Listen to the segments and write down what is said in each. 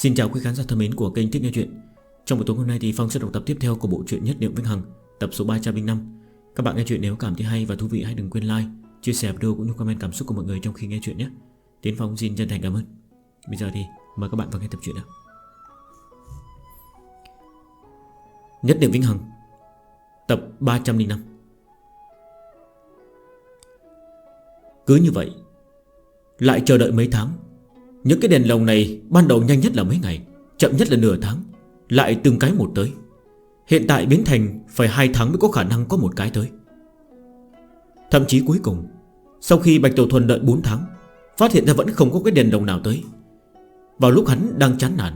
Xin chào quý khán giả thân mến của kênh Thích Nghe Chuyện. Trong buổi tối hôm nay thì Phong sẽ đọc tập tiếp theo của bộ truyện Nhất Niệm Vĩnh Hằng, Tập số 305 Các bạn nghe chuyện nếu cảm thấy hay và thú vị hãy đừng quên like, Chia sẻ video cũng như comment cảm xúc của mọi người trong khi nghe chuyện nhé. Tiến Phong xin chân thành cảm ơn. Bây giờ thì mời các bạn vào nghe tập truyện nào. Nhất Niệm Vĩnh Hằng, Tập 305 Cứ như vậy, Lại chờ đợi mấy tháng những cái đèn lồng này ban đầu nhanh nhất là mấy ngày, Chậm nhất là nửa tháng, Lại từng cái một tới. Hiện tại biến thành phải hai tháng mới có khả năng có một cái tới. Thậm chí cuối cùng, Sau khi Bạch Tiểu Thuần đợi 4 tháng, Phát hiện ra vẫn không có cái đèn lồng nào tới. Vào lúc hắn đang chán nản,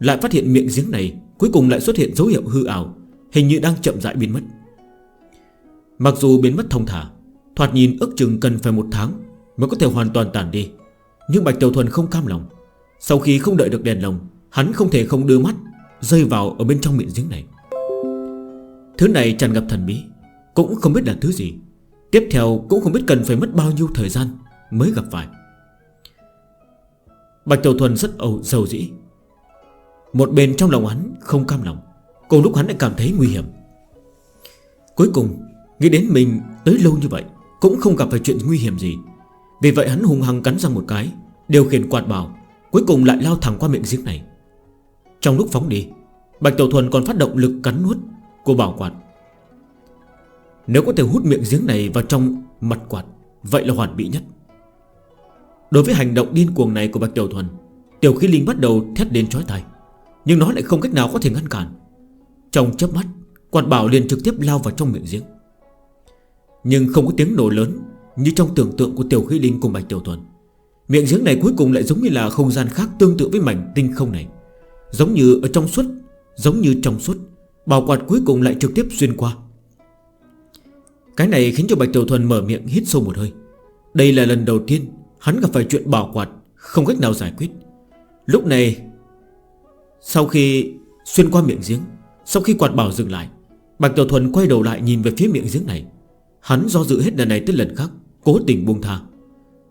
Lại phát hiện miệng giếng này Cuối cùng lại xuất hiện dấu hiệu hư ảo, Hình như đang chậm rãi biến mất. Mặc dù biến mất thông thả, Thoạt nhìn ước chừng cần phải một tháng Mới có thể hoàn toàn tản đi. Nhưng Bạch Tiểu Thuần không cam lòng. Sau khi không đợi được đèn lồng, Hắn không thể không đưa mắt, Rơi vào ở bên trong miệng giếng này. Thứ này tràn ngập thần bí, Cũng không biết là thứ gì. Tiếp theo cũng không biết cần phải mất bao nhiêu thời gian Mới gặp phải. Bạch Tiểu Thuần rất ẩu dầu dĩ. Một bên trong lòng hắn không cam lòng, Cùng lúc hắn lại cảm thấy nguy hiểm. Cuối cùng, Nghĩ đến mình tới lâu như vậy, Cũng không gặp phải chuyện nguy hiểm gì. Vì vậy hắn hung hăng cắn răng một cái Điều khiển quạt bảo Cuối cùng lại lao thẳng qua miệng giếng này. Trong lúc phóng đi, Bạch Tiểu Thuần còn phát động lực cắn nuốt Của bảo quạt. Nếu có thể hút miệng giếng này vào trong mặt quạt, Vậy là hoàn mỹ nhất. Đối với hành động điên cuồng này của Bạch Tiểu Thuần, Tiểu khí linh bắt đầu thét đến trói tay Nhưng nó lại không cách nào có thể ngăn cản. Trong chớp mắt, Quạt bảo liền trực tiếp lao vào trong miệng giếng. Nhưng không có tiếng nổ lớn Như trong tưởng tượng của Tiểu khí linh cùng Bạch Tiểu Thuần. Miệng giếng này cuối cùng lại giống như là không gian khác tương tự với mảnh tinh không này. Giống như ở trong suốt, Giống như trong suốt Bảo quạt cuối cùng lại trực tiếp xuyên qua. Cái này khiến cho Bạch Tiểu Thuần mở miệng hít sâu một hơi. Đây là lần đầu tiên Hắn gặp phải chuyện bảo quạt, Không cách nào giải quyết. Lúc này, Sau khi xuyên qua miệng giếng, Sau khi quạt bảo dừng lại, Bạch Tiểu Thuần quay đầu lại nhìn về phía miệng giếng này. Hắn do dự hết lần này tới lần khác, Cố tình buông thà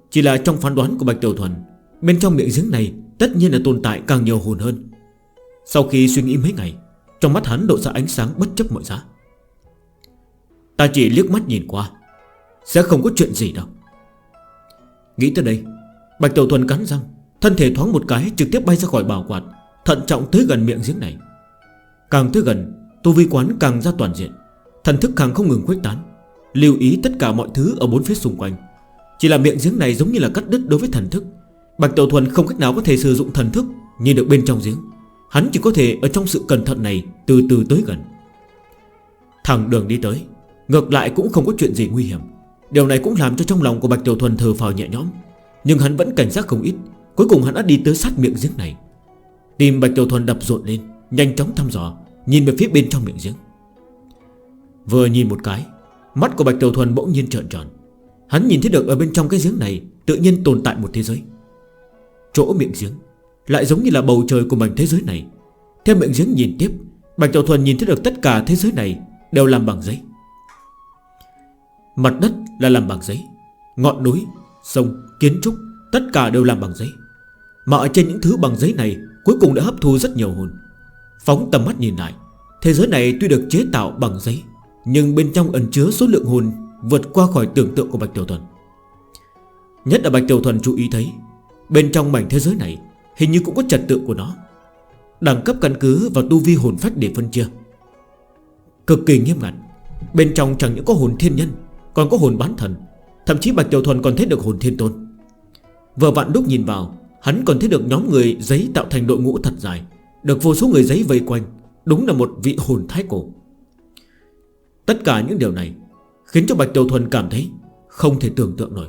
chỉ là trong phán đoán của Bạch Tiểu Thuần, Bên trong miệng giếng này Tất nhiên là tồn tại càng nhiều hồn hơn. Sau khi suy nghĩ mấy ngày, Trong mắt hắn độ ra ánh sáng bất chấp mọi giá. Ta chỉ liếc mắt nhìn qua, Sẽ không có chuyện gì đâu. Nghĩ tới đây, Bạch Tiểu Thuần cắn răng, Thân thể thoáng một cái trực tiếp bay ra khỏi bảo quạt, Thận trọng tới gần miệng giếng này. Càng tới gần, Tu vi quán càng ra toàn diện, Thần thức càng không ngừng khuếch tán, Lưu ý tất cả mọi thứ ở bốn phía xung quanh. Chỉ là miệng giếng này giống như là cắt đứt đối với thần thức. Bạch Tiểu Thuần không cách nào có thể sử dụng thần thức Nhìn được bên trong giếng. Hắn chỉ có thể ở trong sự cẩn thận này Từ từ tới gần. Thẳng đường đi tới, Ngược lại cũng không có chuyện gì nguy hiểm. Điều này cũng làm cho trong lòng của Bạch Tiểu Thuần thờ phào nhẹ nhõm. Nhưng hắn vẫn cảnh giác không ít. Cuối cùng hắn đã đi tới sát miệng giếng này. Tìm Bạch Tiểu Thuần đập rộn lên, Nhanh chóng thăm dò, Nhìn về phía bên trong miệng giếng. Vừa nhìn một cái, Mắt của Bạch Tiểu Thuần bỗng nhiên trợn tròn. Hắn nhìn thấy được ở bên trong cái giếng này Tự nhiên tồn tại một thế giới. Chỗ miệng giếng Lại giống như là bầu trời của mảnh thế giới này. Theo miệng giếng nhìn tiếp Bạch Tiểu Thuần nhìn thấy được tất cả thế giới này Đều làm bằng giấy. Mặt đất là làm bằng giấy Ngọn núi, sông, kiến trúc Tất cả đều làm bằng giấy. Mà ở trên những thứ bằng giấy này Cuối cùng đã hấp thu rất nhiều hồn. Phóng tầm mắt nhìn lại Thế giới này tuy được chế tạo bằng giấy Nhưng bên trong ẩn chứa số lượng hồn Vượt qua khỏi tưởng tượng của Bạch Tiểu Thuần. Nhất là Bạch Tiểu Thuần chú ý thấy, Bên trong mảnh thế giới này Hình như cũng có trật tự của nó, Đẳng cấp căn cứ và tu vi hồn phách để phân chia. Cực kỳ nghiêm ngặt, Bên trong chẳng những có hồn thiên nhân, Còn có hồn bán thần, Thậm chí Bạch Tiểu Thuần còn thấy được hồn thiên tôn. Vừa vạn đúc nhìn vào, Hắn còn thấy được nhóm người giấy tạo thành đội ngũ thật dài, Được vô số người giấy vây quanh, Đúng là một vị hồn thái cổ. Tất cả những điều này Khiến cho Bạch Tiểu Thuần cảm thấy Không thể tưởng tượng nổi.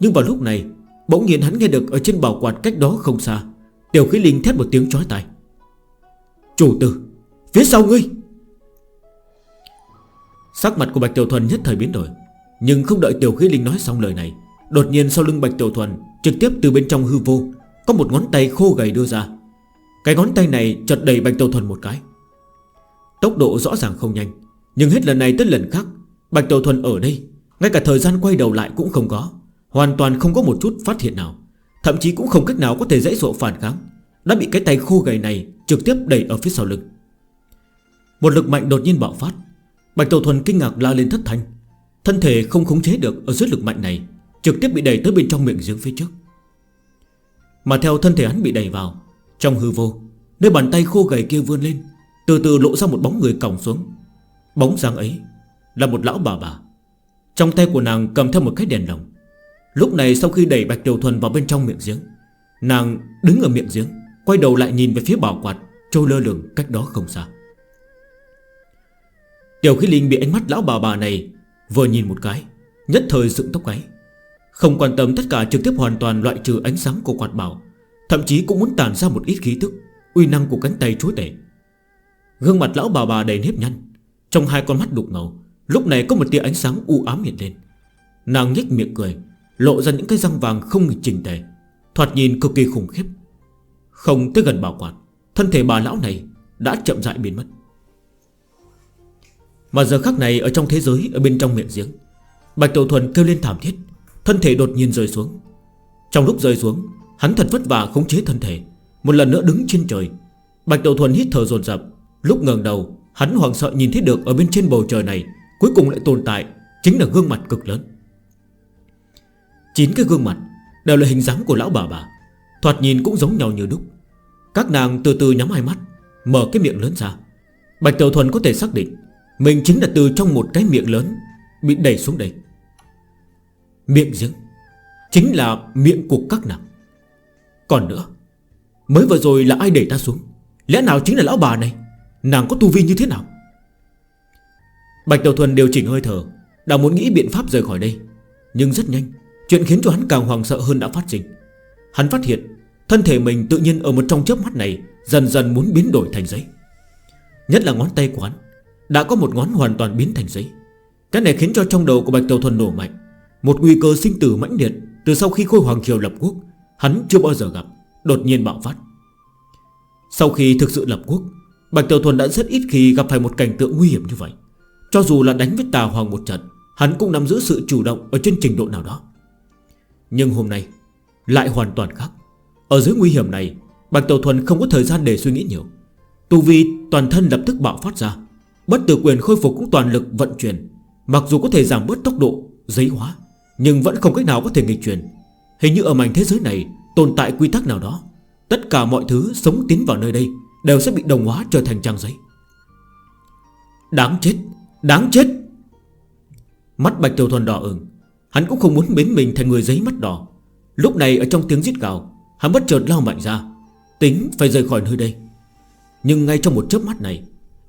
Nhưng vào lúc này, Bỗng nhiên hắn nghe được ở trên bảo quạt cách đó không xa, Tiểu khí linh thét một tiếng chói tai. Chủ tử, Phía sau ngươi! Sắc mặt của Bạch Tiểu Thuần nhất thời biến đổi, Nhưng không đợi Tiểu khí linh nói xong lời này, Đột nhiên sau lưng Bạch Tiểu Thuần Trực tiếp từ bên trong hư vô, Có một ngón tay khô gầy đưa ra. Cái ngón tay này chật đầy Bạch Tiểu Thuần một cái. Tốc độ rõ ràng không nhanh, Nhưng hết lần này tới lần khác Bạch Đầu Thuần ở đây, Ngay cả thời gian quay đầu lại cũng không có, Hoàn toàn không có một chút phát hiện nào, Thậm chí cũng không cách nào có thể dễ dụ phản kháng, Đã bị cái tay khô gầy này Trực tiếp đẩy ở phía sau lưng. Một lực mạnh đột nhiên bạo phát, Bạch Đầu Thuần kinh ngạc la lên thất thanh, Thân thể không khống chế được ở dưới lực mạnh này, Trực tiếp bị đẩy tới bên trong miệng giếng phía trước. Mà theo thân thể hắn bị đẩy vào, Trong hư vô, Nơi bàn tay khô gầy kia vươn lên, Từ từ lộ ra một bóng người còng xuống. Bóng dáng ấy là một lão bà bà. Trong tay của nàng cầm theo một cái đèn lồng. Lúc này sau khi đẩy Bạch Tiểu Thuần vào bên trong miệng giếng, Nàng đứng ở miệng giếng, Quay đầu lại nhìn về phía bảo quạt, Trôi lơ lửng cách đó không xa. Tiểu khí linh bị ánh mắt lão bà bà này Vừa nhìn một cái, Nhất thời dựng tóc gáy. Không quan tâm tất cả trực tiếp hoàn toàn loại trừ ánh sáng của quạt bảo, Thậm chí cũng muốn tản ra một ít khí tức, Uy năng của cánh tay chúa tể. Gương mặt lão bà bà đầy nếp nhăn, Trong hai con mắt đục ngầu Lúc này có một tia ánh sáng u ám hiện lên. Nàng nhếch miệng cười, Lộ ra những cái răng vàng không chỉnh tề, Thoạt nhìn cực kỳ khủng khiếp. Không tới gần bảo quản, Thân thể bà lão này đã chậm rãi biến mất. Mà giờ khắc này ở trong thế giới, Ở bên trong miệng giếng, Bạch Tiểu Thuần kêu lên thảm thiết, Thân thể đột nhiên rơi xuống. Trong lúc rơi xuống, Hắn thật vất vả khống chế thân thể, Một lần nữa đứng trên trời. Bạch Tiểu Thuần hít thở dồn dập, Lúc ngờn đầu, Hắn hoàng sợ nhìn thấy được ở bên trên bầu trời này Cuối cùng lại tồn tại Chính là gương mặt cực lớn. Chín cái gương mặt Đều là hình dáng của lão bà bà, Thoạt nhìn cũng giống nhau như đúc. Các nàng từ từ nhắm hai mắt, Mở cái miệng lớn ra. Bạch Tiểu Thuần có thể xác định Mình chính là từ trong một cái miệng lớn Bị đẩy xuống đây. Miệng giếng Chính là miệng của các nàng. Còn nữa, Mới vừa rồi là ai đẩy ta xuống? Lẽ nào chính là lão bà này? Nàng có tu vi như thế nào? Bạch Đầu Thuần điều chỉnh hơi thở Đã muốn nghĩ biện pháp rời khỏi đây. Nhưng rất nhanh, Chuyện khiến cho hắn càng hoàng sợ hơn đã phát sinh. Hắn phát hiện, Thân thể mình tự nhiên ở một trong chớp mắt này Dần dần muốn biến đổi thành giấy. Nhất là ngón tay của hắn, Đã có một ngón hoàn toàn biến thành giấy. Cái này khiến cho trong đầu của Bạch Đầu Thuần nổ mạnh. Một nguy cơ sinh tử mãnh liệt Từ sau khi khôi hoàng triều lập quốc, Hắn chưa bao giờ gặp, Đột nhiên bạo phát. Sau khi thực sự lập quốc, Bạch Tiểu Thuần đã rất ít khi gặp phải một cảnh tượng nguy hiểm như vậy. Cho dù là đánh với tà hoàng một trận, Hắn cũng nắm giữ sự chủ động Ở trên trình độ nào đó. Nhưng hôm nay, lại hoàn toàn khác. Ở dưới nguy hiểm này, Bạch Tàu Thuần không có thời gian để suy nghĩ nhiều. Tu vi toàn thân lập tức bạo phát ra. Bất tử quyền khôi phục cũng toàn lực vận chuyển. Mặc dù có thể giảm bớt tốc độ, Giấy hóa, Nhưng vẫn không cách nào có thể nghịch chuyển. Hình như ở mảnh thế giới này, Tồn tại quy tắc nào đó, Tất cả mọi thứ sống tiến vào nơi đây Đều sẽ bị đồng hóa trở thành trang giấy. Đáng chết! Đáng chết. Mắt Bạch Tiểu Thuần đỏ ửng. Hắn cũng không muốn biến mình thành người giấy mắt đỏ. Lúc này ở trong tiếng giết gào, Hắn bất chợt lao mạnh ra. Tính phải rời khỏi nơi đây. Nhưng ngay trong một chớp mắt này,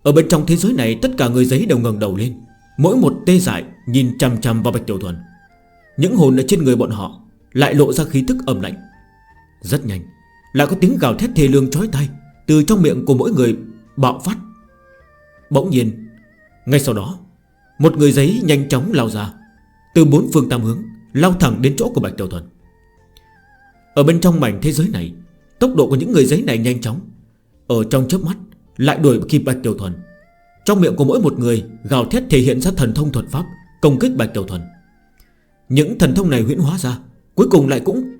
Ở bên trong thế giới này tất cả người giấy đều ngẩng đầu lên. Mỗi một tê dại nhìn chằm chằm vào Bạch Tiểu Thuần. Những hồn ở trên người bọn họ Lại lộ ra khí tức ẩm lạnh. Rất nhanh, Lại có tiếng gào thét thê lương trói tay Từ trong miệng của mỗi người bạo phát. Bỗng nhiên ngay sau đó, Một người giấy nhanh chóng lao ra, Từ bốn phương tam hướng, Lao thẳng đến chỗ của Bạch Tiểu Thuần. Ở bên trong mảnh thế giới này, Tốc độ của những người giấy này nhanh chóng. Ở trong chớp mắt, Lại đuổi kịp Bạch Tiểu Thuần. Trong miệng của mỗi một người, Gào thét thể hiện ra thần thông thuật pháp Công kích Bạch Tiểu Thuần. Những thần thông này huyễn hóa ra, Cuối cùng lại cũng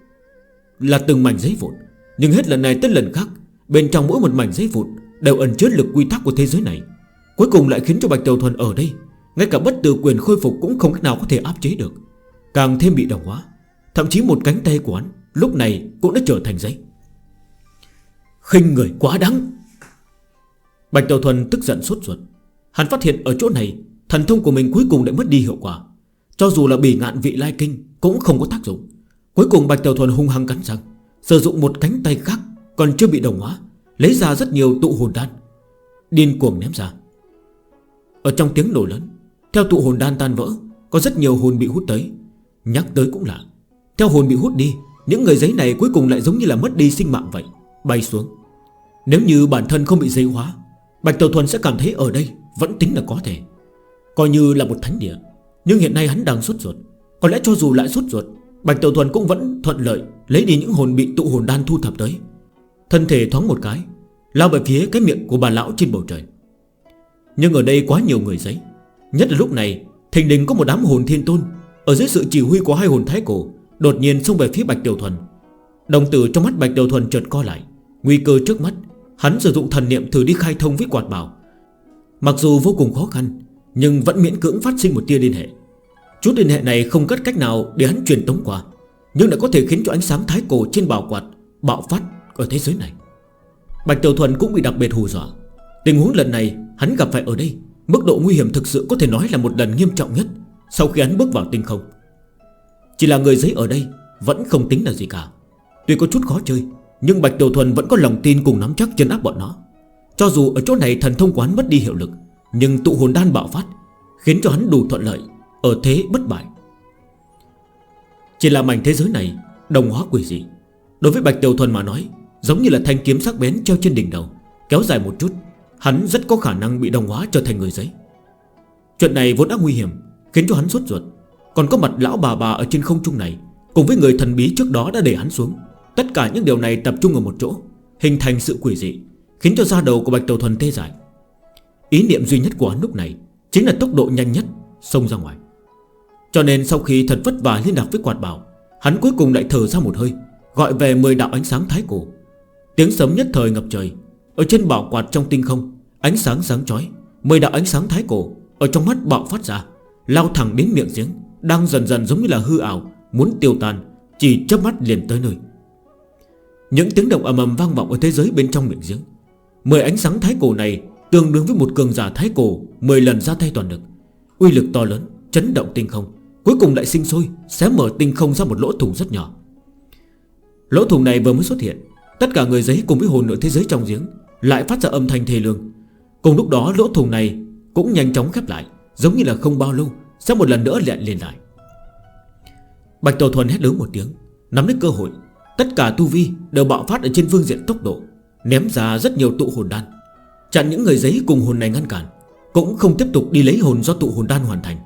là từng mảnh giấy vụn. Nhưng hết lần này tới lần khác, Bên trong mỗi một mảnh giấy vụn Đều ẩn chứa lực quy tắc của thế giới này. Cuối cùng lại khiến cho Bạch Tiểu Thuần ở đây. Ngay cả bất tử quyền khôi phục cũng không cách nào có thể áp chế được. Càng thêm bị đồng hóa, Thậm chí một cánh tay của hắn Lúc này cũng đã trở thành giấy. Khinh người quá đáng. Bạch Tiểu Thuần tức giận sốt ruột. Hắn phát hiện ở chỗ này, Thần thông của mình cuối cùng đã mất đi hiệu quả. Cho dù là bỉ ngạn vị lai kinh Cũng không có tác dụng. Cuối cùng Bạch Tiểu Thuần hung hăng cắn răng, Sử dụng một cánh tay khác còn chưa bị đồng hóa, Lấy ra rất nhiều tụ hồn đan. Điên cuồng ném ra. Ở trong tiếng nổ lớn, Theo tụ hồn đan tan vỡ, Có rất nhiều hồn bị hút tới. Nhắc tới cũng lạ. Theo hồn bị hút đi, Những người giấy này cuối cùng lại giống như là mất đi sinh mạng vậy, Bay xuống. Nếu như bản thân không bị giấy hóa, Bạch Tiểu Thuần sẽ cảm thấy ở đây Vẫn tính là có thể. Coi như là một thánh địa, Nhưng hiện nay hắn đang sốt ruột. Có lẽ cho dù lại sốt ruột, Bạch Tiểu Thuần cũng vẫn thuận lợi Lấy đi những hồn bị tụ hồn đan thu thập tới. Thân thể thoáng một cái, Lao về phía cái miệng của bà lão trên bầu trời. Nhưng ở đây quá nhiều người giấy. Nhất là lúc này, Thình đình có một đám hồn thiên tôn Ở dưới sự chỉ huy của hai hồn thái cổ, Đột nhiên xông về phía Bạch Tiểu Thuần. Đồng tử trong mắt Bạch Tiểu Thuần chợt co lại, Nguy cơ trước mắt, Hắn sử dụng thần niệm thử đi khai thông với quạt bảo. Mặc dù vô cùng khó khăn, Nhưng vẫn miễn cưỡng phát sinh một tia liên hệ. Chút liên hệ này không cất cách nào để hắn truyền tống qua, Nhưng đã có thể khiến cho ánh sáng thái cổ trên bảo quạt Bạo phát ở thế giới này. Bạch Tiểu Thuần cũng bị đặc biệt hù dọa. Tình huống lần này Hắn gặp phải ở đây, Mức độ nguy hiểm thực sự có thể nói là một lần nghiêm trọng nhất Sau khi hắn bước vào tinh không. Chỉ là người giấy ở đây Vẫn không tính là gì cả. Tuy có chút khó chơi, Nhưng Bạch Đầu Thuần vẫn có lòng tin cùng nắm chắc chân áp bọn nó. Cho dù ở chỗ này thần thông quán mất đi hiệu lực, Nhưng tụ hồn đan bạo phát Khiến cho hắn đủ thuận lợi, Ở thế bất bại. Chỉ là mảnh thế giới này Đồng hóa quỷ dị. Đối với Bạch Tiểu Thuần mà nói, Giống như là thanh kiếm sắc bén treo trên đỉnh đầu, Kéo dài một chút Hắn rất có khả năng bị đồng hóa trở thành người giấy. Chuyện này vốn đã nguy hiểm, Khiến cho hắn sốt ruột. Còn có mặt lão bà bà ở trên không trung này, Cùng với người thần bí trước đó đã để hắn xuống. Tất cả những điều này tập trung ở một chỗ, Hình thành sự quỷ dị, Khiến cho da đầu của Bạch Tàu Thuần tê dại. Ý niệm duy nhất của hắn lúc này Chính là tốc độ nhanh nhất xông ra ngoài. Cho nên sau khi thật vất vả liên lạc với quạt bảo, Hắn cuối cùng lại thở ra một hơi, Gọi về 10 đạo ánh sáng thái cổ. Tiếng sấm nhất thời ngập trời ở trên bảo quạt trong tinh không Ánh sáng sáng chói Mười đạo ánh sáng thái cổ Ở trong mắt bạo phát ra Lao thẳng đến miệng giếng Đang dần dần giống như là hư ảo Muốn tiêu tan Chỉ chớp mắt liền tới nơi. Những tiếng động ầm ầm vang vọng ở thế giới bên trong miệng giếng. Mười ánh sáng thái cổ này Tương đương với một cường giả thái cổ Mười lần ra tay toàn lực. Uy lực to lớn, chấn động tinh không Cuối cùng lại sinh sôi, xé mở tinh không ra một lỗ thủng rất nhỏ. Lỗ thủng này vừa mới xuất hiện Tất cả người giấy cùng với hồn nội thế giới trong giếng lại phát ra âm thanh thê lương. Cùng lúc đó, lỗ thùng này cũng nhanh chóng khép lại, Giống như là không bao lâu Sẽ một lần nữa lẹn lên lại. Bạch Tổ Thuần hét lớn một tiếng, Nắm lấy cơ hội, Tất cả tu vi đều bạo phát ở trên phương diện tốc độ, Ném ra rất nhiều tụ hồn đan. Chặn những người giấy cùng hồn này ngăn cản, Cũng không tiếp tục đi lấy hồn do tụ hồn đan hoàn thành.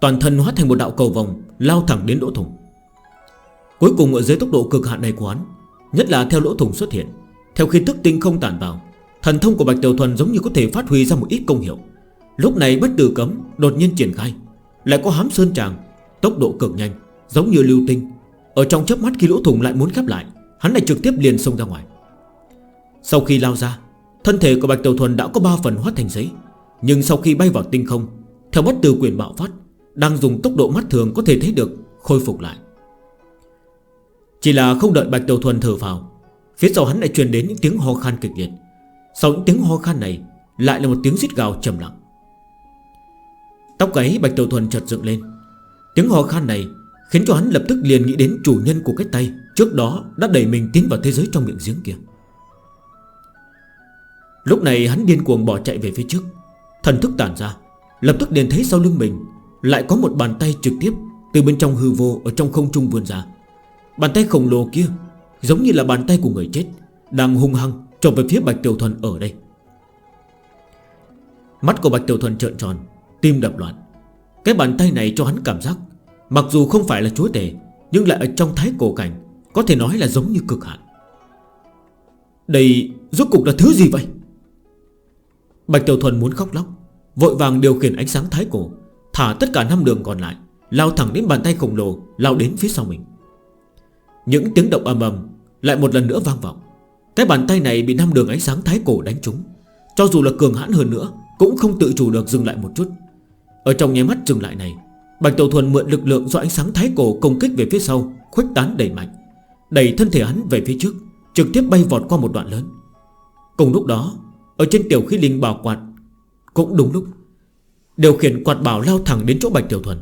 Toàn thân hóa thành một đạo cầu vòng, Lao thẳng đến lỗ thùng. Cuối cùng ở dưới tốc độ cực hạn này của hắn, Nhất là theo lỗ thùng xuất hiện theo khi tức tinh không tản vào Thần thông của Bạch Tiểu Thuần giống như có thể phát huy ra một ít công hiệu. Lúc này bất tử cấm đột nhiên triển khai, Lại có hám sơn tràng, Tốc độ cực nhanh, Giống như lưu tinh. Ở trong chớp mắt khi lỗ thủng lại muốn khép lại, Hắn lại trực tiếp liền xông ra ngoài. Sau khi lao ra, Thân thể của Bạch Tiểu Thuần đã có 3 phần hóa thành giấy. Nhưng sau khi bay vào tinh không, Theo bất tử quyền bạo phát, Đang dùng tốc độ mắt thường có thể thấy được Khôi phục lại. Chỉ là không đợi Bạch Tiểu Thuần thở vào Phía sau hắn lại truyền đến những tiếng ho khan kịch liệt. Sau những tiếng ho khan này, Lại là một tiếng rít gào trầm lặng. Tóc gáy Bạch Tiểu Thuần chợt dựng lên. Tiếng ho khan này Khiến cho hắn lập tức liền nghĩ đến chủ nhân của cái tay Trước đó đã đẩy mình tiến vào thế giới trong miệng giếng kia. Lúc này hắn điên cuồng bỏ chạy về phía trước. Thần thức tản ra, Lập tức liền thấy sau lưng mình Lại có một bàn tay trực tiếp Từ bên trong hư vô ở trong không trung vươn ra. Bàn tay khổng lồ kia Giống như là bàn tay của người chết Đang hung hăng trộm về phía Bạch Tiểu Thuần ở đây. Mắt của Bạch Tiểu Thuần trợn tròn, Tim đập loạn. Cái bàn tay này cho hắn cảm giác, Mặc dù không phải là chúa tể, Nhưng lại ở trong thái cổ cảnh, Có thể nói là giống như cực hạn. Đây rốt cục là thứ gì vậy? Bạch Tiểu Thuần muốn khóc lóc, Vội vàng điều khiển ánh sáng thái cổ, Thả tất cả năm đường còn lại, Lao thẳng đến bàn tay khổng lồ, Lao đến phía sau mình. Những tiếng động ầm ầm lại một lần nữa vang vọng. Cái bàn tay này bị năm đường ánh sáng thái cổ đánh trúng. Cho dù là cường hãn hơn nữa, Cũng không tự chủ được dừng lại một chút. Ở trong nháy mắt dừng lại này, Bạch Tiểu Thuần mượn lực lượng do ánh sáng thái cổ công kích về phía sau, Khuếch tán đầy mạnh, Đẩy thân thể hắn về phía trước, Trực tiếp bay vọt qua một đoạn lớn. Cùng lúc đó, Ở trên tiểu khí linh bảo quạt, Cũng đúng lúc, Điều khiển quạt bảo lao thẳng đến chỗ Bạch Tiểu Thuần.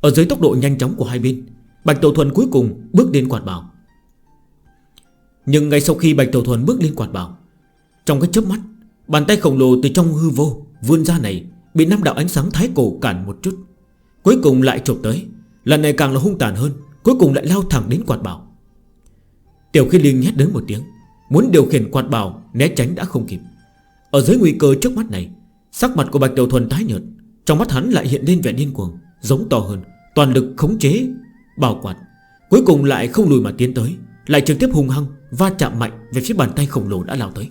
Ở dưới tốc độ nhanh chóng của hai bên, Bạch Tiểu Thuần cuối cùng bước đến quạt bảo. Nhưng ngay sau khi Bạch Tiểu Thuần bước lên quạt bảo, Trong cái chớp mắt, Bàn tay khổng lồ từ trong hư vô Vươn ra này Bị năm đạo ánh sáng thái cổ cản một chút. Cuối cùng lại chụp tới, Lần này càng là hung tàn hơn, Cuối cùng lại lao thẳng đến quạt bảo. Tiểu khi Linh hét đến một tiếng, Muốn điều khiển quạt bảo né tránh đã không kịp. Ở dưới nguy cơ trước mắt này, Sắc mặt của Bạch Tiểu Thuần tái nhợt, Trong mắt hắn lại hiện lên vẻ điên cuồng, Giống to hơn, Toàn lực khống chế, Bảo quạt. Cuối cùng lại không lùi mà tiến tới, Lại trực tiếp hung hăng Va chạm mạnh về phía bàn tay khổng lồ đã lao tới.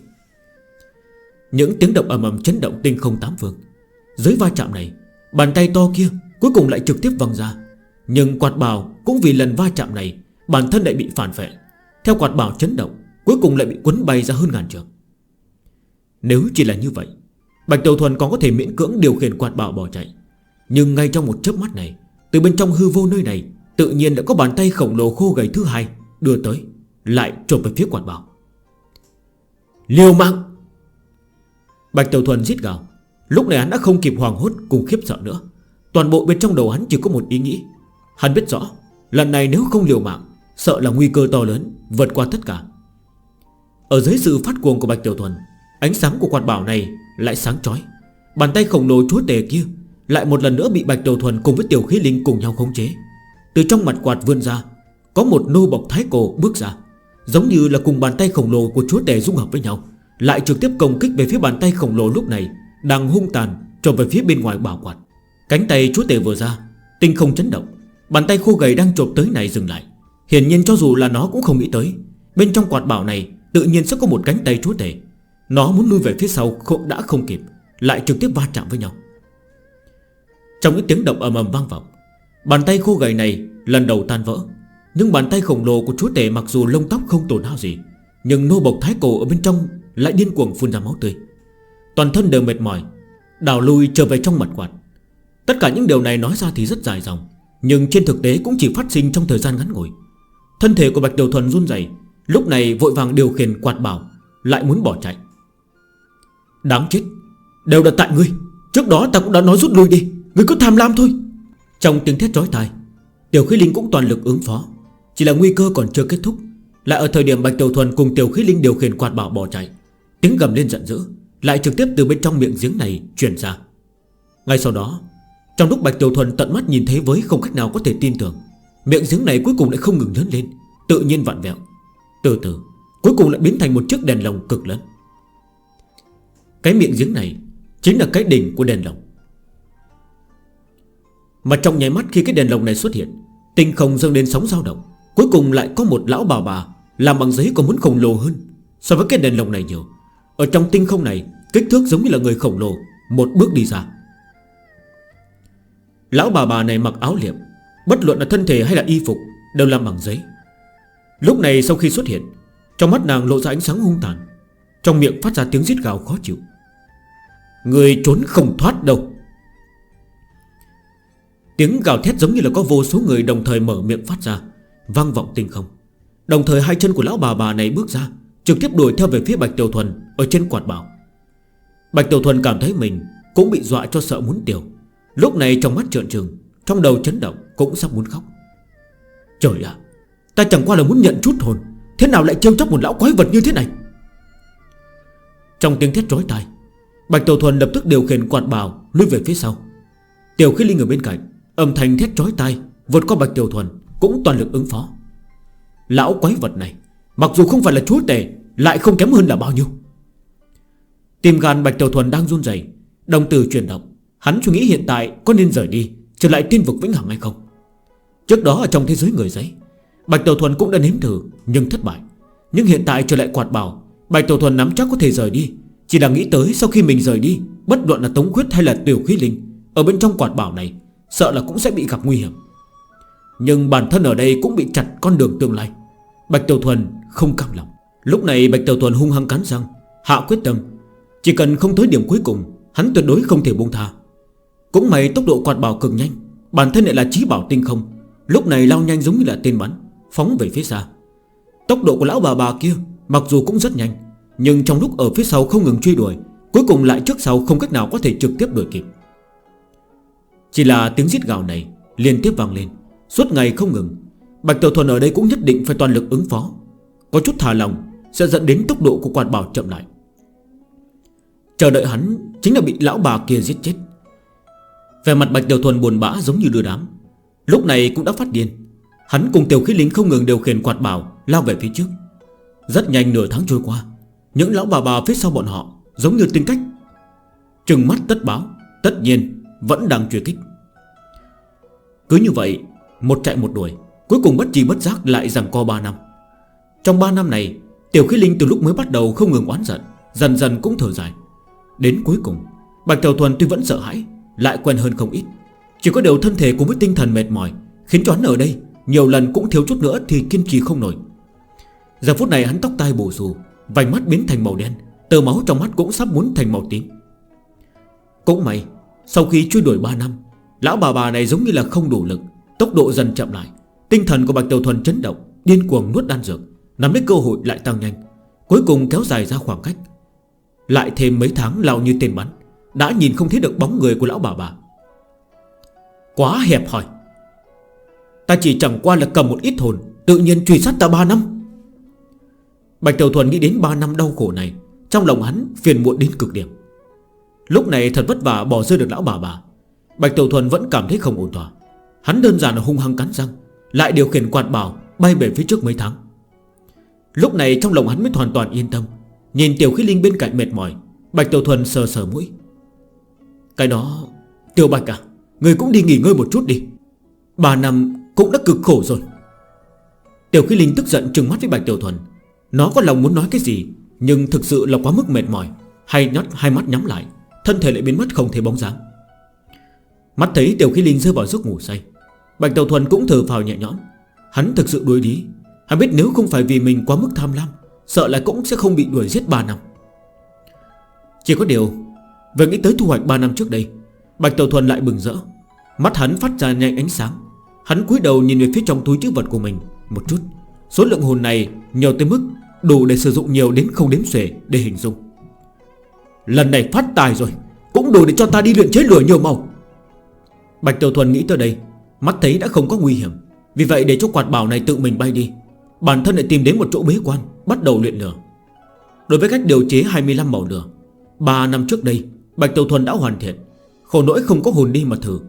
Những tiếng động ầm ầm chấn động tinh không tám phương. Dưới va chạm này, Bàn tay to kia cuối cùng lại trực tiếp văng ra. Nhưng quạt bào cũng vì lần va chạm này, Bản thân lại bị phản phệ Theo quạt bào chấn động, Cuối cùng lại bị cuốn bay ra hơn ngàn trường Nếu chỉ là như vậy, Bạch Đầu Thuần còn có thể miễn cưỡng điều khiển quạt bào bỏ chạy. Nhưng ngay trong một chớp mắt này, Từ bên trong hư vô nơi này, Tự nhiên đã có bàn tay khổng lồ khô gầy thứ hai Đưa tới. Lại trộm về phía quản bảo. Liêu mạng! Bạch Tiểu Thuần giết gào. Lúc này hắn đã không kịp hoàng hốt cùng khiếp sợ nữa. Toàn bộ bên trong đầu hắn chỉ có một ý nghĩ. Hắn biết rõ, Lần này nếu không liều mạng, Sợ là nguy cơ to lớn, vượt qua tất cả. Ở dưới sự phát cuồng của Bạch Tiểu Thuần, Ánh sáng của quạt bảo này lại sáng chói. Bàn tay khổng lồ chúa tề kia Lại một lần nữa bị Bạch Tiểu Thuần cùng với Tiểu Khí Linh cùng nhau khống chế. Từ trong mặt quạt vươn ra, Có một nô bọc thái cổ bước ra. Giống như là cùng bàn tay khổng lồ của chúa tể dung hợp với nhau, Lại trực tiếp công kích về phía bàn tay khổng lồ lúc này, Đang hung tàn trộm về phía bên ngoài bảo quạt Cánh tay chúa tể vừa ra, Tinh không chấn động, Bàn tay khô gầy đang trộm tới này dừng lại. Hiển nhiên cho dù là nó cũng không nghĩ tới, Bên trong quạt bảo này tự nhiên sẽ có một cánh tay chúa tể. Nó muốn lui về phía sau không đã không kịp, Lại trực tiếp va chạm với nhau. Trong những tiếng động ầm ầm vang vọng, Bàn tay khô gầy này lần đầu tan vỡ. Nhưng bàn tay khổng lồ của chúa tể mặc dù lông tóc không tổn hao gì, Nhưng nô bộc thái cổ ở bên trong Lại điên cuồng phun ra máu tươi. Toàn thân đều mệt mỏi, Đào lui trở về trong mặt quạt. Tất cả những điều này nói ra thì rất dài dòng, Nhưng trên thực tế cũng chỉ phát sinh trong thời gian ngắn ngủi. Thân thể của Bạch Đầu Thuần run dày Lúc này vội vàng điều khiển quạt bảo, Lại muốn bỏ chạy. Đáng chết, Đều là tại ngươi, Trước đó ta cũng đã nói rút lui đi, Ngươi cứ tham lam thôi. Trong tiếng thét trói tai, Tiểu khí linh cũng toàn lực ứng phó. Chỉ là nguy cơ còn chưa kết thúc, lại ở thời điểm Bạch Tiểu Thuần cùng Tiểu Khí Linh điều khiển quạt bảo bỏ chạy, Tiếng gầm lên giận dữ Lại trực tiếp từ bên trong miệng giếng này truyền ra. Ngay sau đó, Trong lúc Bạch Tiểu Thuần tận mắt nhìn thấy với không cách nào có thể tin tưởng, Miệng giếng này cuối cùng lại không ngừng lớn lên, Tự nhiên vặn vẹo. Từ từ, Cuối cùng lại biến thành một chiếc đèn lồng cực lớn. Cái miệng giếng này Chính là cái đỉnh của đèn lồng. Mà trong nháy mắt khi cái đèn lồng này xuất hiện, Tinh không dâng lên sóng dao động Cuối cùng lại có một lão bà bà Làm bằng giấy còn muốn khổng lồ hơn. So với cái đèn lồng này nhiều, Ở trong tinh không này, Kích thước giống như là người khổng lồ, Một bước đi ra. Lão bà bà này mặc áo liệm, Bất luận là thân thể hay là y phục, Đều làm bằng giấy. Lúc này sau khi xuất hiện, Trong mắt nàng lộ ra ánh sáng hung tàn, Trong miệng phát ra tiếng giết gào khó chịu. Người trốn không thoát đâu. Tiếng gào thét giống như là có vô số người đồng thời mở miệng phát ra văng vọng tinh không. Đồng thời hai chân của lão bà bà này bước ra, Trực tiếp đuổi theo về phía Bạch Tiểu Thuần Ở trên quạt bảo. Bạch Tiểu Thuần cảm thấy mình cũng bị dọa cho sợ muốn tiểu Lúc này trong mắt trợn trừng, Trong đầu chấn động cũng sắp muốn khóc. Trời ạ, Ta chẳng qua là muốn nhận chút hồn, Thế nào lại trêu chấp một lão quái vật như thế này? Trong tiếng thét trói tai, Bạch Tiểu Thuần lập tức điều khiển quạt bào Lùi về phía sau. Tiểu khí linh ở bên cạnh, Âm thanh thét trói tai Vượt qua Bạch Tiểu Thuần. Cũng toàn lực ứng phó. Lão quái vật này, Mặc dù không phải là chúa tể, Lại không kém hơn là bao nhiêu. Tim gan Bạch Tiểu Thuần đang run rẩy, Đồng từ chuyển động. Hắn suy nghĩ hiện tại có nên rời đi, Trở lại tiên vực vĩnh hằng hay không? Trước đó ở trong thế giới người giấy, Bạch Tiểu Thuần cũng đã nếm thử, nhưng thất bại. Nhưng hiện tại trở lại quạt bảo, Bạch Tiểu Thuần nắm chắc có thể rời đi. Chỉ là nghĩ tới sau khi mình rời đi, Bất luận là Tống Khuyết hay là Tiểu Khí Linh, Ở bên trong quạt bảo này, Sợ là cũng sẽ bị gặp nguy hiểm. Nhưng bản thân ở đây cũng bị chặt con đường tương lai. Bạch Tiểu Thuần không cam lòng. Lúc này Bạch Tiểu Thuần hung hăng cắn răng, Hạ quyết tâm. Chỉ cần không tới điểm cuối cùng, Hắn tuyệt đối không thể buông tha. Cũng may tốc độ quạt bảo cực nhanh, Bản thân lại là trí bảo tinh không. Lúc này lao nhanh giống như là tên bắn, Phóng về phía xa. Tốc độ của lão bà bà kia mặc dù cũng rất nhanh, Nhưng trong lúc ở phía sau không ngừng truy đuổi, Cuối cùng lại trước sau không cách nào có thể trực tiếp đuổi kịp. Chỉ là tiếng giết gào này Liên tiếp vang lên. Suốt ngày không ngừng, Bạch Tiểu Thuần ở đây cũng nhất định phải toàn lực ứng phó. Có chút thả lòng Sẽ dẫn đến tốc độ của quạt bảo chậm lại. Chờ đợi hắn Chính là bị lão bà kia giết chết. Về mặt Bạch Tiểu Thuần buồn bã giống như đưa đám. Lúc này cũng đã phát điên. Hắn cùng tiểu khí lính không ngừng điều khiển quạt bảo Lao về phía trước. Rất nhanh nửa tháng trôi qua, Những lão bà bà phía sau bọn họ Giống như tính cách. Trừng mắt tất báo, Tất nhiên vẫn đang truy kích. Cứ như vậy một chạy một đuổi, Cuối cùng bất trì bất giác lại rằng co 3 năm. Trong 3 năm này, Tiểu khí linh từ lúc mới bắt đầu không ngừng oán giận, Dần dần cũng thở dài. Đến cuối cùng, Bạch Tiểu Thuần tuy vẫn sợ hãi, Lại quen hơn không ít. Chỉ có điều thân thể cùng với tinh thần mệt mỏi, Khiến cho hắn ở đây Nhiều lần cũng thiếu chút nữa thì kiên trì không nổi. Giờ phút này hắn tóc tai bù xù, Vành mắt biến thành màu đen Tờ máu trong mắt cũng sắp muốn thành màu tím. Cũng may, Sau khi truy đuổi 3 năm, Lão bà bà này giống như là không đủ lực Tốc độ dần chậm lại. Tinh thần của Bạch Tiểu Thuần chấn động, Điên cuồng nuốt đan dược, Nắm lấy cơ hội lại tăng nhanh, Cuối cùng kéo dài ra khoảng cách. Lại thêm mấy tháng lao như tên bắn, Đã nhìn không thấy được bóng người của lão bà bà. Quá hẹp hỏi Ta chỉ chẳng qua là cầm một ít hồn, Tự nhiên truy sát ta 3 năm. Bạch Tiểu Thuần nghĩ đến 3 năm đau khổ này, Trong lòng hắn phiền muộn đến cực điểm. Lúc này thật vất vả bỏ rơi được lão bà bà. Bạch Tiểu Thuần vẫn cảm thấy không ổn thỏa. Hắn đơn giản là hung hăng cắn răng, Lại điều khiển quạt bảo bay về phía trước mấy tháng. Lúc này trong lòng hắn mới hoàn toàn yên tâm, Nhìn tiểu khí linh bên cạnh mệt mỏi, Bạch Tiểu Thuần sờ sờ mũi. Cái đó, Tiểu Bạch à Người cũng đi nghỉ ngơi một chút đi. Bà năm cũng đã cực khổ rồi. Tiểu khí linh tức giận trừng mắt với Bạch Tiểu Thuần. Nó có lòng muốn nói cái gì, Nhưng thực sự là quá mức mệt mỏi. Hay nhót hai mắt nhắm lại, Thân thể lại biến mất không thấy bóng dáng. Mắt thấy Tiểu Khí Linh rơi vào giấc ngủ say, Bạch Tàu Thuần cũng thở vào nhẹ nhõm. Hắn thực sự đuối lý Hắn biết nếu không phải vì mình quá mức tham lam, Sợ là cũng sẽ không bị đuổi giết 3 năm. Chỉ có điều Về nghĩ tới thu hoạch 3 năm trước đây, Bạch Tàu Thuần lại bừng rỡ. Mắt hắn phát ra nhanh ánh sáng. Hắn cúi đầu nhìn về phía trong túi chữ vật của mình Một chút. Số lượng hồn này nhiều tới mức Đủ để sử dụng nhiều đến không đếm xuể để hình dung. Lần này phát tài rồi, Cũng đủ để cho ta đi luyện chế lửa nhiều màu. Bạch Tiểu Thuần nghĩ tới đây, Mắt thấy đã không có nguy hiểm. Vì vậy để cho quạt bảo này tự mình bay đi, Bản thân lại tìm đến một chỗ bế quan, Bắt đầu luyện lửa. Đối với cách điều chế 25 màu lửa 3 năm trước đây, Bạch Tiểu Thuần đã hoàn thiện. Khổ nỗi không có hồn đi mà thử.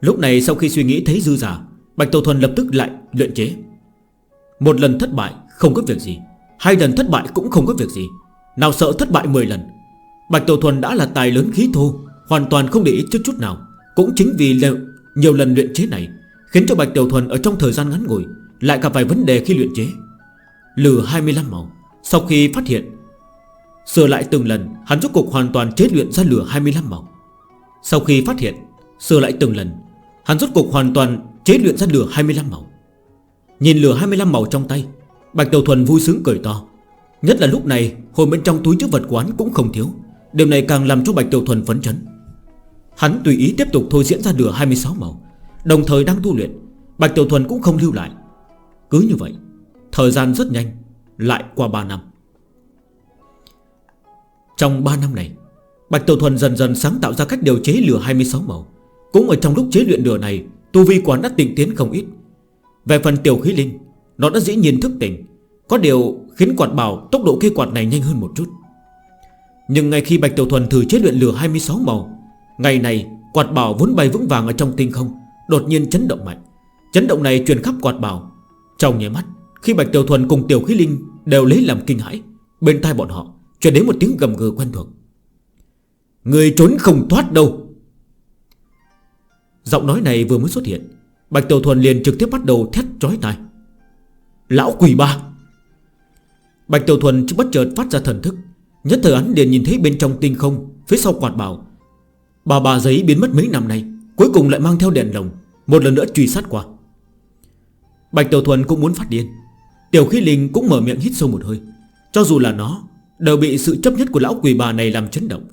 Lúc này sau khi suy nghĩ thấy dư giả, Bạch Tiểu Thuần lập tức lại luyện chế. Một lần thất bại không có việc gì, Hai lần thất bại cũng không có việc gì. Nào sợ thất bại 10 lần, Bạch Tiểu Thuần đã là tài lớn khí thô, Hoàn toàn không để ý chút chút nào. Cũng chính vì nhiều lần luyện chế này Khiến cho Bạch Tiểu Thuần ở trong thời gian ngắn ngồi Lại gặp vài vấn đề khi luyện chế. Lửa 25 màu, Sau khi phát hiện, Sửa lại từng lần, Hắn rốt cục hoàn toàn chế luyện ra lửa 25 màu. Sau khi phát hiện, Sửa lại từng lần, Hắn rốt cục hoàn toàn chế luyện ra lửa 25 màu. Nhìn lửa 25 màu trong tay, Bạch Tiểu Thuần vui sướng cười to. Nhất là lúc này, hồn bên trong túi chức vật quán cũng không thiếu, Điều này càng làm cho Bạch Tiểu Thuần phấn chấn. Hắn tùy ý tiếp tục thôi diễn ra lửa 26 màu, Đồng thời đang tu luyện, Bạch Tiểu Thuần cũng không lưu lại. Cứ như vậy, Thời gian rất nhanh, Lại qua 3 năm. Trong 3 năm này, Bạch Tiểu Thuần dần dần sáng tạo ra cách điều chế lửa 26 màu. Cũng ở trong lúc chế luyện lửa này, Tu vi quán đã tỉnh tiến không ít. Về phần tiểu khí linh, Nó đã dĩ nhiên thức tỉnh, Có điều khiến quạt bào tốc độ cây quạt này nhanh hơn một chút. Nhưng ngay khi Bạch Tiểu Thuần thử chế luyện lửa 26 màu Ngày này, quạt bảo vốn bay vững vàng ở trong tinh không, Đột nhiên chấn động mạnh. Chấn động này truyền khắp quạt bảo Trong nhé mắt, khi Bạch Tiểu Thuần cùng Tiểu Khí Linh Đều lấy làm kinh hãi, Bên tai bọn họ truyền đến một tiếng gầm gừ quen thuộc. Người trốn không thoát đâu. Giọng nói này vừa mới xuất hiện, Bạch Tiểu Thuần liền trực tiếp bắt đầu thét trói tai. Lão quỷ ba! Bạch Tiểu Thuần bất chợt phát ra thần thức, Nhất thời hắn liền nhìn thấy bên trong tinh không, Phía sau quạt bảo Bà bà giấy biến mất mấy năm nay, Cuối cùng lại mang theo đèn lồng, Một lần nữa truy sát qua. Bạch Tiểu Thuần cũng muốn phát điên. Tiểu khí linh cũng mở miệng hít sâu một hơi. Cho dù là nó, Đều bị sự chấp nhất của lão quỷ bà này làm chấn động.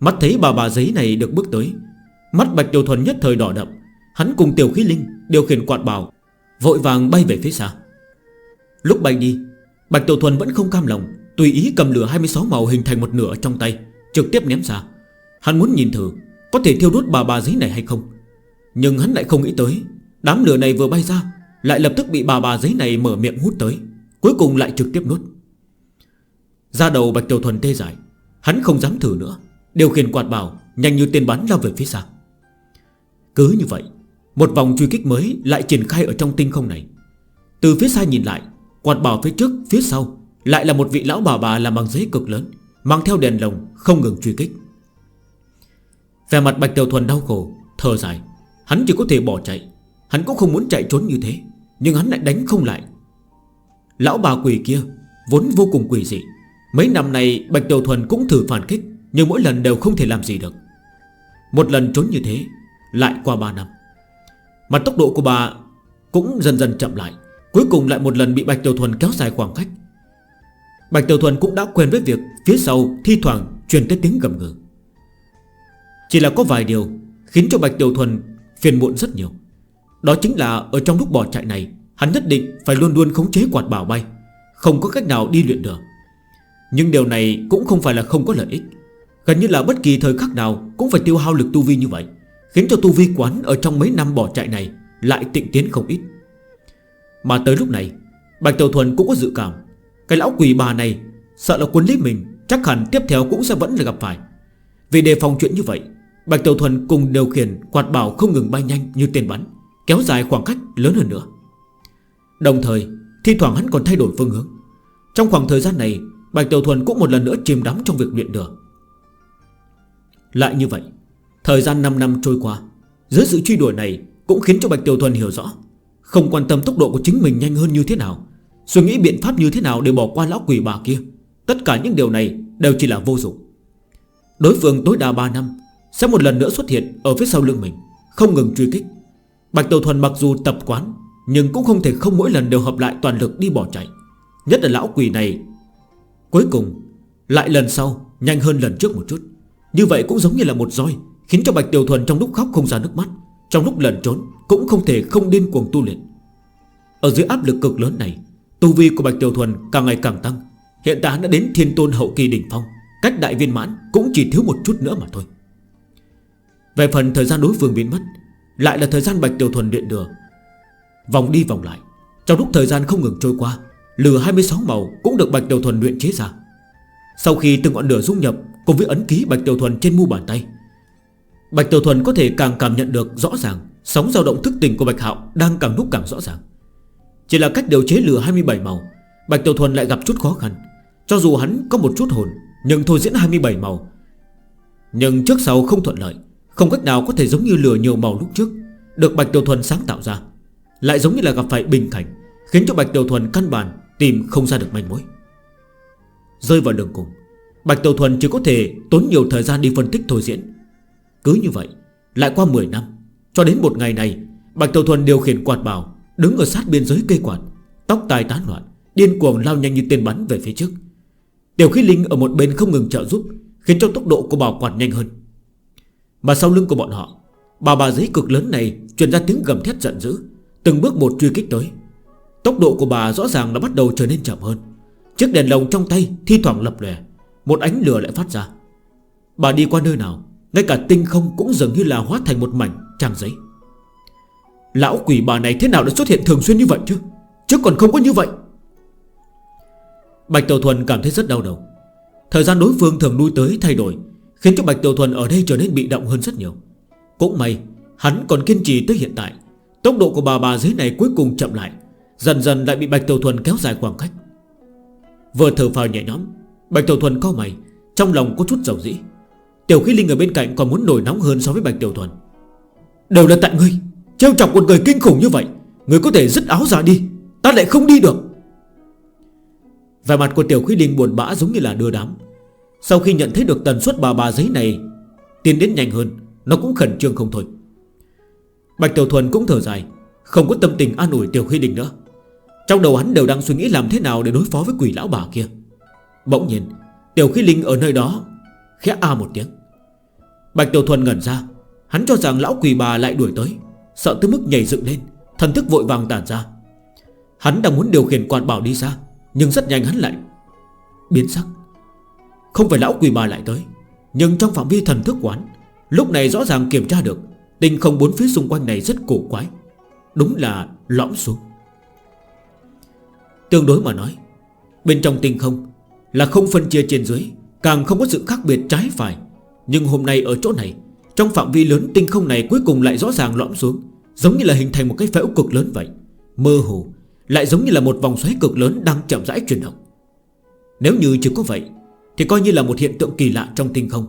Mắt thấy bà bà giấy này được bước tới, Mắt Bạch Tiểu Thuần nhất thời đỏ đậm. Hắn cùng Tiểu khí linh điều khiển quạt bào, Vội vàng bay về phía xa. Lúc bay đi, Bạch Tiểu Thuần vẫn không cam lòng, Tùy ý cầm lửa 26 màu hình thành một nửa trong tay, Trực tiếp ném ra. Hắn muốn nhìn thử có thể thiêu đốt bà bà giấy này hay không? Nhưng hắn lại không nghĩ tới, Đám lửa này vừa bay ra, Lại lập tức bị bà bà giấy này mở miệng hút tới, Cuối cùng lại trực tiếp nuốt. Ra đầu Bạch Tiểu Thuần tê giải Hắn không dám thử nữa, Điều khiển quạt bào nhanh như tên bắn lao về phía xa. Cứ như vậy, Một vòng truy kích mới lại triển khai ở trong tinh không này. Từ phía xa nhìn lại, Quạt bào phía trước, phía sau Lại là một vị lão bà bà làm bằng giấy cực lớn, Mang theo đèn lồng không ngừng truy kích. Về mặt Bạch Tiểu Thuần đau khổ, Thở dài. Hắn chỉ có thể bỏ chạy. Hắn cũng không muốn chạy trốn như thế, Nhưng hắn lại đánh không lại. Lão bà quỷ kia Vốn vô cùng quỷ dị. Mấy năm nay, Bạch Tiểu Thuần cũng thử phản kích, Nhưng mỗi lần đều không thể làm gì được. Một lần trốn như thế, Lại qua 3 năm. Mặt tốc độ của bà cũng dần dần chậm lại. Cuối cùng lại một lần bị Bạch Tiểu Thuần kéo dài khoảng cách. Bạch Tiểu Thuần cũng đã quen với việc Phía sau thi thoảng truyền tới tiếng gầm gừ. Chỉ là có vài điều Khiến cho Bạch Tiểu Thuần phiền muộn rất nhiều. Đó chính là ở trong lúc bỏ chạy này, Hắn nhất định phải luôn luôn khống chế quạt bảo bay, Không có cách nào đi luyện được. Nhưng điều này cũng không phải là không có lợi ích. Gần như là bất kỳ thời khắc nào Cũng phải tiêu hao lực tu vi như vậy, Khiến cho tu vi quán ở trong mấy năm bỏ chạy này Lại tịnh tiến không ít. Mà tới lúc này, Bạch Tiểu Thuần cũng có dự cảm, Cái lão quỷ bà này Sợ là quân lý mình, Chắc hẳn tiếp theo cũng sẽ vẫn là gặp phải. Vì đề phòng chuyện như vậy Bạch Tiểu Thuần cùng điều khiển quạt bảo không ngừng bay nhanh như tên bắn, Kéo dài khoảng cách lớn hơn nữa. Đồng thời, Thi thoảng hắn còn thay đổi phương hướng. Trong khoảng thời gian này, Bạch Tiểu Thuần cũng một lần nữa chìm đắm trong việc luyện đường Lại như vậy, Thời gian 5 năm trôi qua, Dưới sự truy đuổi này Cũng khiến cho Bạch Tiểu Thuần hiểu rõ, Không quan tâm tốc độ của chính mình nhanh hơn như thế nào, Suy nghĩ biện pháp như thế nào để bỏ qua lão quỷ bà kia. Tất cả những điều này đều chỉ là vô dụng. Đối phương tối đa 3 năm sẽ một lần nữa xuất hiện Ở phía sau lưng mình, Không ngừng truy kích. Bạch Tiểu Thuần mặc dù tập quán, Nhưng cũng không thể không mỗi lần đều hợp lại toàn lực đi bỏ chạy. Nhất là lão quỷ này. Cuối cùng, Lại lần sau, Nhanh hơn lần trước một chút. Như vậy cũng giống như là một roi, Khiến cho Bạch Tiểu Thuần trong lúc khóc không ra nước mắt, Trong lúc lần trốn Cũng không thể không điên cuồng tu luyện. Ở dưới áp lực cực lớn này, Tu vi của Bạch Tiểu Thuần càng ngày càng tăng. Hiện tại đã đến thiên tôn hậu kỳ đỉnh phong, Cách đại viên mãn cũng chỉ thiếu một chút nữa mà thôi. Về phần thời gian đối phương biến mất, Lại là thời gian Bạch Tiểu Thuần luyện lửa Vòng đi vòng lại, Trong lúc thời gian không ngừng trôi qua Lửa 26 màu cũng được Bạch Tiểu Thuần luyện chế ra. Sau khi từng ngọn lửa dung nhập Cùng với ấn ký Bạch Tiểu Thuần trên mu bàn tay, Bạch Tiểu Thuần có thể càng cảm nhận được rõ ràng Sóng dao động thức tình của Bạch Hạo Đang càng lúc càng rõ ràng. Chỉ là cách điều chế lửa 27 màu, Bạch Tiểu Thuần lại gặp chút khó khăn. Cho dù hắn có một chút hồn, Nhưng thôi diễn 27 màu, Nhưng trước sau không thuận lợi. Không cách nào có thể giống như lửa nhiều màu lúc trước. Được Bạch Tiểu Thuần sáng tạo ra, Lại giống như là gặp phải bình cảnh, Khiến cho Bạch Tiểu Thuần căn bản Tìm không ra được manh mối. Rơi vào đường cùng, Bạch Tiểu Thuần chỉ có thể tốn nhiều thời gian đi phân tích thôi diễn. Cứ như vậy, Lại qua 10 năm, Cho đến một ngày này, Bạch Tiểu Thuần điều khiển quạt bào, Đứng ở sát biên giới cây quạt, Tóc tai tán loạn, Điên cuồng lao nhanh như tên bắn về phía trước. Tiểu khí linh ở một bên không ngừng trợ giúp, Khiến cho tốc độ của bào quạt nhanh hơn. Mà sau lưng của bọn họ Bà bà giấy cực lớn này Truyền ra tiếng gầm thét giận dữ, Từng bước một truy kích tới. Tốc độ của bà rõ ràng đã bắt đầu trở nên chậm hơn. Chiếc đèn lồng trong tay thi thoảng lập lè Một ánh lửa lại phát ra. Bà đi qua nơi nào, Ngay cả tinh không cũng dường như là hóa thành một mảnh trang giấy. Lão quỷ bà này thế nào đã xuất hiện thường xuyên như vậy chứ? Chứ còn không có như vậy. Bạch Tiểu Thuần cảm thấy rất đau đầu. Thời gian đối phương thường lui tới thay đổi Khiến cho Bạch Tiểu Thuần ở đây trở nên bị động hơn rất nhiều. Cũng may, Hắn còn kiên trì tới hiện tại. Tốc độ của bà bà dưới này cuối cùng chậm lại. Dần dần lại bị Bạch Tiểu Thuần kéo dài khoảng cách. Vừa thở phào nhẹ nhõm, Bạch Tiểu Thuần co mày, Trong lòng có chút dầu dĩ. Tiểu khí linh ở bên cạnh còn muốn nổi nóng hơn so với Bạch Tiểu Thuần. Đều là tại ngươi treo chọc một người kinh khủng như vậy, Người có thể dứt áo ra đi, Ta lại không đi được. Vẻ mặt của Tiểu Khí Linh buồn bã giống như là đưa đám. Sau khi nhận thấy được tần suất bà bà giấy này, Tiến đến nhanh hơn, Nó cũng khẩn trương không thôi. Bạch Tiểu Thuần cũng thở dài, Không có tâm tình an ủi Tiểu Huy Đình nữa. Trong đầu hắn đều đang suy nghĩ làm thế nào Để đối phó với quỷ lão bà kia. Bỗng nhiên, Tiểu Khí Linh ở nơi đó, Khẽ a một tiếng. Bạch Tiểu Thuần ngẩn ra, Hắn cho rằng lão quỷ bà lại đuổi tới, Sợ tới mức nhảy dựng lên, Thần thức vội vàng tản ra. Hắn đang muốn điều khiển quan bảo đi ra Nhưng rất nhanh hắn lại Biến sắc. Không phải lão quỷ bà lại tới. Nhưng trong phạm vi thần thức quán, Lúc này rõ ràng kiểm tra được Tình không bốn phía xung quanh này rất cổ quái. Đúng là lõm xuống. Tương đối mà nói, Bên trong tinh không Là không phân chia trên dưới, Càng không có sự khác biệt trái phải. Nhưng hôm nay ở chỗ này, Trong phạm vi lớn tinh không này cuối cùng lại rõ ràng lõm xuống, Giống như là hình thành một cái phễu cực lớn vậy. Mơ hồ, Lại giống như là một vòng xoáy cực lớn đang chậm rãi chuyển động. Nếu như chỉ có vậy thì coi như là một hiện tượng kỳ lạ trong tinh không.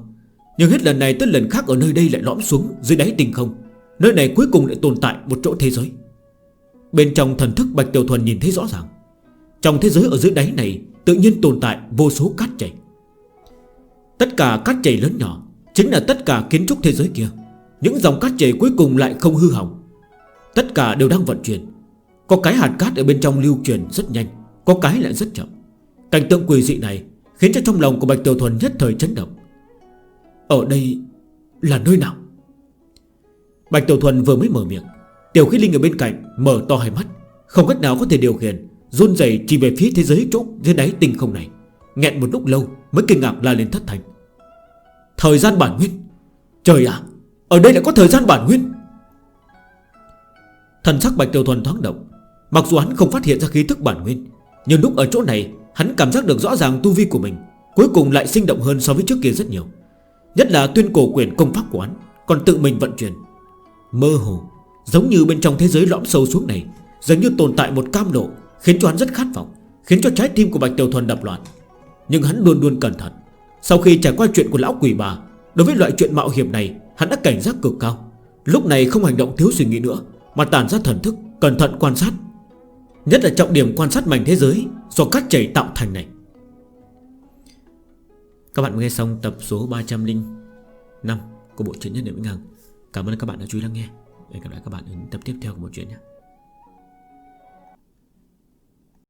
Nhưng hết lần này tới lần khác ở nơi đây lại lõm xuống dưới đáy tinh không. Nơi này cuối cùng lại tồn tại một chỗ thế giới. Bên trong thần thức Bạch Tiểu Thuần nhìn thấy rõ ràng. Trong thế giới ở dưới đáy này Tự nhiên tồn tại vô số cát chảy. Tất cả cát chảy lớn nhỏ Chính là tất cả kiến trúc thế giới kia. Những dòng cát chảy cuối cùng lại không hư hỏng. Tất cả đều đang vận chuyển. Có cái hạt cát ở bên trong lưu chuyển rất nhanh, Có cái lại rất chậm. Cảnh tượng quỷ dị này Khiến cho trong lòng của Bạch Tiểu Thuần nhất thời chấn động. Ở đây là nơi nào? Bạch Tiểu Thuần vừa mới mở miệng, Tiểu khí linh ở bên cạnh mở to hai mắt, Không cách nào có thể điều khiển, Run dày chỉ về phía thế giới chỗ dưới đáy tinh không này. Nghẹn một lúc lâu mới kinh ngạc la lên thất thành Thời gian bản nguyên. Trời ạ, Ở đây lại có thời gian bản nguyên. Thần sắc Bạch Tiểu Thuần thoáng động, Mặc dù hắn không phát hiện ra khí thức bản nguyên, Nhưng lúc ở chỗ này Hắn cảm giác được rõ ràng tu vi của mình, Cuối cùng lại sinh động hơn so với trước kia rất nhiều. Nhất là tuyên cổ quyền công pháp của hắn, Còn tự mình vận chuyển. Mơ hồ, Giống như bên trong thế giới lõm sâu xuống này Giống như tồn tại một cam độ Khiến cho hắn rất khát vọng, Khiến cho trái tim của Bạch Tiểu Thuần đập loạn. Nhưng hắn luôn luôn cẩn thận. Sau khi trải qua chuyện của lão quỷ bà, Đối với loại chuyện mạo hiểm này, Hắn đã cảnh giác cực cao. Lúc này không hành động thiếu suy nghĩ nữa, Mà tản ra thần thức, Cẩn thận quan sát. Nhất là trọng điểm quan sát mảnh thế giới Do cát chảy tạo thành này. Các bạn vừa nghe xong tập số 305 Của bộ truyện nhất điểm vĩnh hằng. Cảm ơn các bạn đã chú ý lắng nghe. Hẹn gặp lại các bạn ở tập tiếp theo của bộ truyện nhé.